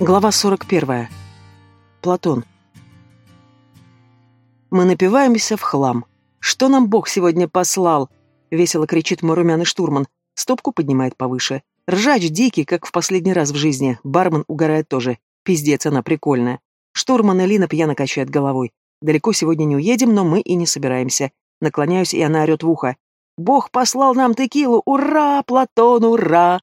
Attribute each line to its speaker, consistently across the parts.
Speaker 1: Глава 41. Платон. Мы напиваемся в хлам. Что нам Бог сегодня послал? Весело кричит мой румяный штурман. Стопку поднимает повыше. Ржач дикий, как в последний раз в жизни. Бармен угорает тоже. Пиздец, она прикольная. Штурман Элина пьяно качает головой. Далеко сегодня не уедем, но мы и не собираемся. Наклоняюсь, и она орет в ухо. «Бог послал нам текилу! Ура, Платон, ура!»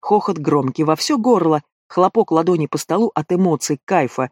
Speaker 1: Хохот громкий во все горло, Хлопок ладони по столу от эмоций, кайфа.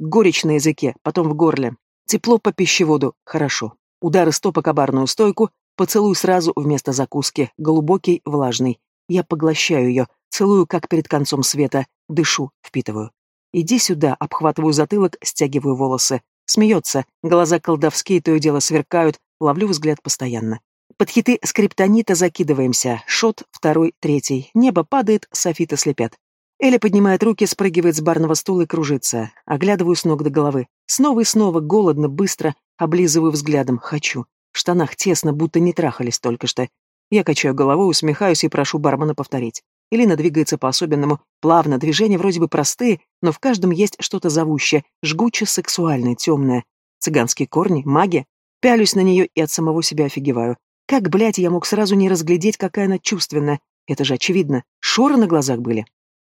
Speaker 1: Горечь на языке, потом в горле. Тепло по пищеводу, хорошо. Удары стопа кабарную стойку, поцелуй сразу вместо закуски, глубокий, влажный. Я поглощаю ее, целую, как перед концом света, дышу, впитываю. Иди сюда, обхватываю затылок, стягиваю волосы. Смеется, глаза колдовские то и дело сверкают, ловлю взгляд постоянно. Под хиты скриптонита закидываемся. Шот, второй, третий. Небо падает, софиты слепят. Эля поднимает руки, спрыгивает с барного стула и кружится. Оглядываю с ног до головы. Снова и снова, голодно, быстро, облизываю взглядом. Хочу. В штанах тесно, будто не трахались только что. Я качаю головой, усмехаюсь и прошу бармена повторить. Элина двигается по-особенному, плавно, движения вроде бы простые, но в каждом есть что-то зовущее, жгуче сексуальное, темное. Цыганские корни, магия. Пялюсь на нее и от самого себя офигеваю. Как, блядь, я мог сразу не разглядеть, какая она чувственная? Это же очевидно. Шоры на глазах были.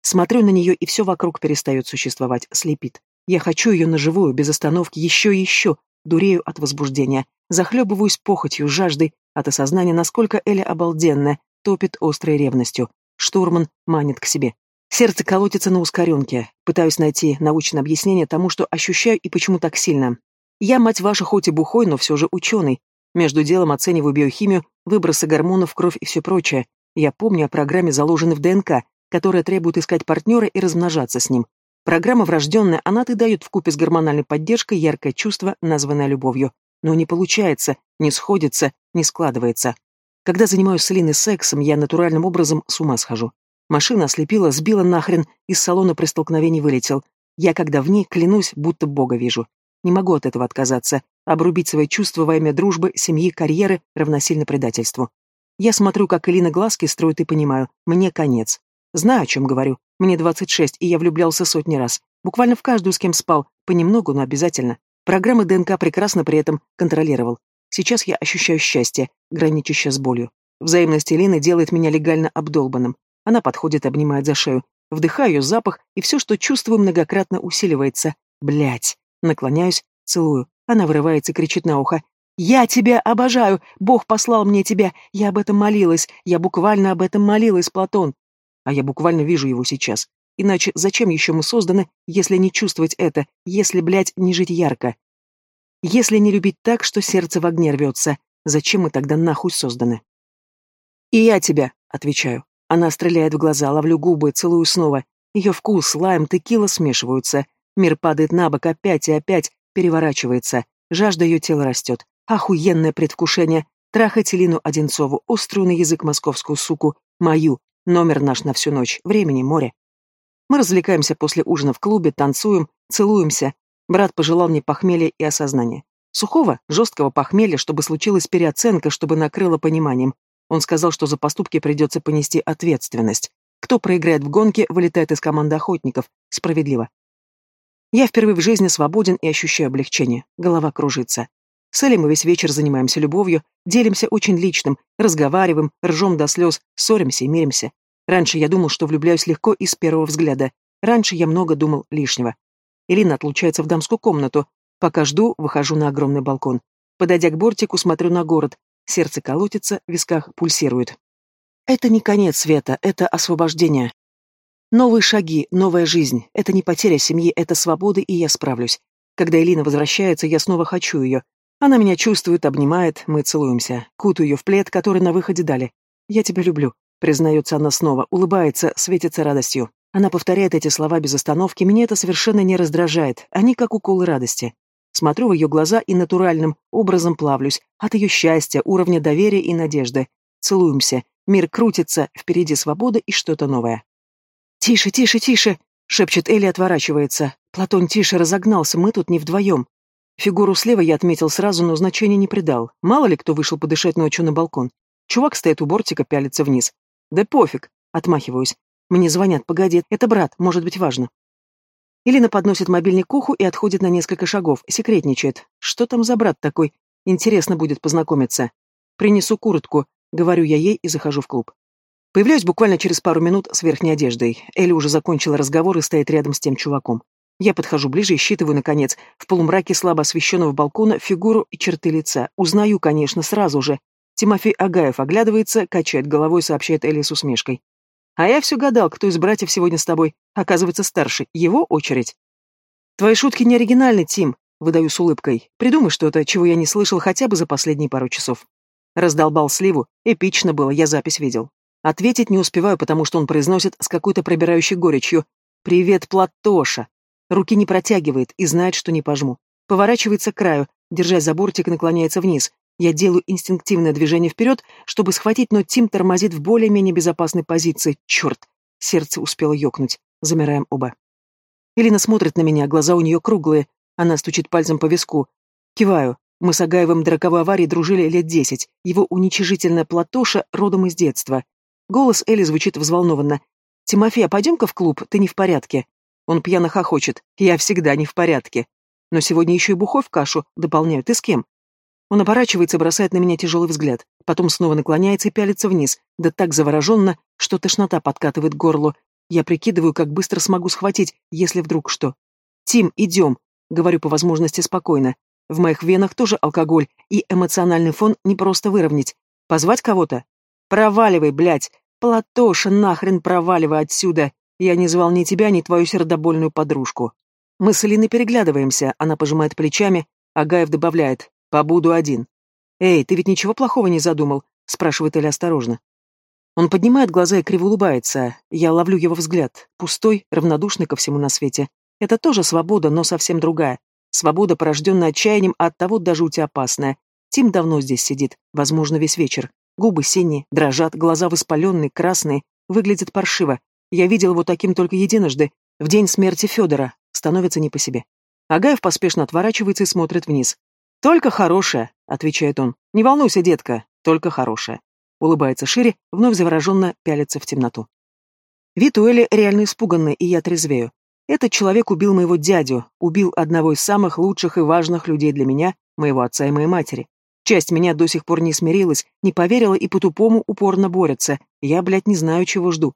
Speaker 1: Смотрю на нее, и все вокруг перестает существовать, слепит. Я хочу ее на живую, без остановки, еще и еще, дурею от возбуждения, захлебываюсь похотью, жаждой, от осознания, насколько Эля обалденная, топит острой ревностью. Штурман манит к себе. Сердце колотится на ускоренке. Пытаюсь найти научное объяснение тому, что ощущаю и почему так сильно. Я, мать ваша, хоть и бухой, но все же ученый. Между делом оцениваю биохимию, выбросы гормонов, кровь и все прочее. Я помню о программе, заложенной в ДНК, которая требует искать партнера и размножаться с ним. Программа врожденная, она-то дает вкупе с гормональной поддержкой яркое чувство, названное любовью. Но не получается, не сходится, не складывается. Когда занимаюсь с Линой сексом, я натуральным образом с ума схожу. Машина ослепила, сбила нахрен, из салона при столкновении вылетел. Я, когда в ней, клянусь, будто Бога вижу. Не могу от этого отказаться. Обрубить свои чувства во имя дружбы, семьи, карьеры равносильно предательству. Я смотрю, как Элина глазки строит и понимаю, мне конец. Знаю, о чем говорю. Мне 26, и я влюблялся сотни раз. Буквально в каждую, с кем спал. Понемногу, но обязательно. Программы ДНК прекрасно при этом контролировал. Сейчас я ощущаю счастье, граничащее с болью. Взаимность Элины делает меня легально обдолбанным. Она подходит, обнимает за шею. Вдыхаю ее запах, и все, что чувствую, многократно усиливается. Блять. Наклоняюсь, целую. Она вырывается и кричит на ухо. «Я тебя обожаю! Бог послал мне тебя! Я об этом молилась! Я буквально об этом молилась, Платон! А я буквально вижу его сейчас. Иначе зачем еще мы созданы, если не чувствовать это, если, блядь, не жить ярко? Если не любить так, что сердце в огне рвется, зачем мы тогда нахуй созданы? «И я тебя», — отвечаю. Она стреляет в глаза, ловлю губы, целую снова. Ее вкус, лайм, текила смешиваются. Мир падает на бок опять и опять, переворачивается. Жажда ее тела растет. Охуенное предвкушение. Трахать Лину Одинцову, острую на язык московскую суку, мою, Номер наш на всю ночь, времени море. Мы развлекаемся после ужина в клубе, танцуем, целуемся. Брат пожелал мне похмелья и осознания. Сухого, жесткого похмелья, чтобы случилась переоценка, чтобы накрыло пониманием. Он сказал, что за поступки придется понести ответственность. Кто проиграет в гонке, вылетает из команды охотников. Справедливо. Я впервые в жизни свободен и ощущаю облегчение. Голова кружится. С Элей мы весь вечер занимаемся любовью, делимся очень личным, разговариваем, ржем до слез, ссоримся и миримся. Раньше я думал, что влюбляюсь легко и с первого взгляда. Раньше я много думал лишнего. Ирина отлучается в дамскую комнату. Пока жду, выхожу на огромный балкон. Подойдя к бортику, смотрю на город. Сердце колотится, в висках пульсирует. Это не конец света, это освобождение. Новые шаги, новая жизнь. Это не потеря семьи, это свобода, и я справлюсь. Когда Элина возвращается, я снова хочу ее. Она меня чувствует, обнимает, мы целуемся. Кутаю ее в плед, который на выходе дали. «Я тебя люблю», — признается она снова, улыбается, светится радостью. Она повторяет эти слова без остановки, меня это совершенно не раздражает, они как уколы радости. Смотрю в ее глаза и натуральным образом плавлюсь, от ее счастья, уровня доверия и надежды. Целуемся, мир крутится, впереди свобода и что-то новое. «Тише, тише, тише!» — шепчет Элли, отворачивается. «Платон, тише, разогнался, мы тут не вдвоем». Фигуру слева я отметил сразу, но значения не придал. Мало ли кто вышел подышать ночью на балкон. Чувак стоит у бортика, пялится вниз. Да пофиг, отмахиваюсь. Мне звонят, погоди, это брат, может быть важно. Элина подносит мобильник к уху и отходит на несколько шагов, секретничает. Что там за брат такой? Интересно будет познакомиться. Принесу куртку, говорю я ей и захожу в клуб. Появляюсь буквально через пару минут с верхней одеждой. Элли уже закончила разговор и стоит рядом с тем чуваком. Я подхожу ближе и считываю, наконец, в полумраке слабо освещенного балкона фигуру и черты лица. Узнаю, конечно, сразу же. Тимофей Агаев оглядывается, качает головой, сообщает Элли с усмешкой. А я все гадал, кто из братьев сегодня с тобой. Оказывается, старший. Его очередь. Твои шутки не оригинальны, Тим, выдаю с улыбкой. Придумай что-то, чего я не слышал хотя бы за последние пару часов. Раздолбал сливу. Эпично было, я запись видел. Ответить не успеваю, потому что он произносит с какой-то пробирающей горечью. «Привет, Платоша!» Руки не протягивает и знает, что не пожму. Поворачивается к краю, держась за бортик, наклоняется вниз. Я делаю инстинктивное движение вперед, чтобы схватить, но Тим тормозит в более-менее безопасной позиции. Черт! Сердце успело ёкнуть. Замираем оба. Элина смотрит на меня, глаза у нее круглые. Она стучит пальцем по виску. Киваю. Мы с Агаевым до роковой аварии дружили лет десять. Его уничижительная платоша родом из детства. Голос Эли звучит взволнованно. «Тимофей, а пойдем-ка в клуб, ты не в порядке». Он пьяно хохочет. «Я всегда не в порядке». Но сегодня еще и бухой в кашу, дополняю. Ты с кем? Он оборачивается и бросает на меня тяжелый взгляд, потом снова наклоняется и пялится вниз, да так завороженно, что тошнота подкатывает к горлу. Я прикидываю, как быстро смогу схватить, если вдруг что. «Тим, идем», — говорю по возможности спокойно. В моих венах тоже алкоголь, и эмоциональный фон не просто выровнять. Позвать кого-то? Проваливай, блядь! Платоша, нахрен проваливай отсюда! Я не звал ни тебя, ни твою сердобольную подружку. Мы с Элиной переглядываемся, она пожимает плечами, а Гаев добавляет. Побуду один. Эй, ты ведь ничего плохого не задумал? спрашивает Эля осторожно. Он поднимает глаза и криво улыбается. Я ловлю его взгляд. Пустой, равнодушный ко всему на свете. Это тоже свобода, но совсем другая. Свобода, порожденная отчаянием, а оттого до жути опасная. Тим давно здесь сидит, возможно, весь вечер. Губы синие, дрожат, глаза воспаленные, красные, выглядит паршиво. Я видел его таким только единожды, в день смерти Федора. Становится не по себе. Агаев поспешно отворачивается и смотрит вниз. «Только хорошее», — отвечает он. «Не волнуйся, детка, только хорошее». Улыбается шире, вновь завороженно пялится в темноту. Вид у Эли реально испуганный, и я трезвею. Этот человек убил моего дядю, убил одного из самых лучших и важных людей для меня, моего отца и моей матери. Часть меня до сих пор не смирилась, не поверила и по-тупому упорно борется. Я, блядь, не знаю, чего жду.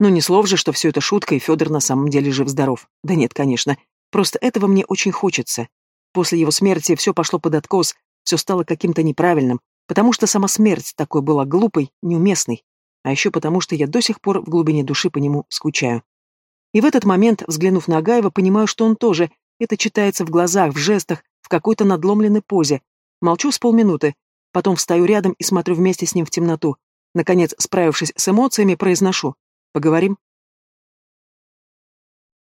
Speaker 1: Ну, не слов же, что все это шутка, и Федор на самом деле жив-здоров. Да нет, конечно. Просто этого мне очень хочется. После его смерти все пошло под откос, все стало каким-то неправильным, потому что сама смерть такой была глупой, неуместной, а еще потому что я до сих пор в глубине души по нему скучаю. И в этот момент, взглянув на Агаева, понимаю, что он тоже, это читается в глазах, в жестах, в какой-то надломленной позе. Молчу с полминуты, потом встаю рядом и смотрю вместе с ним в темноту. Наконец, справившись с эмоциями, произношу. «Поговорим?»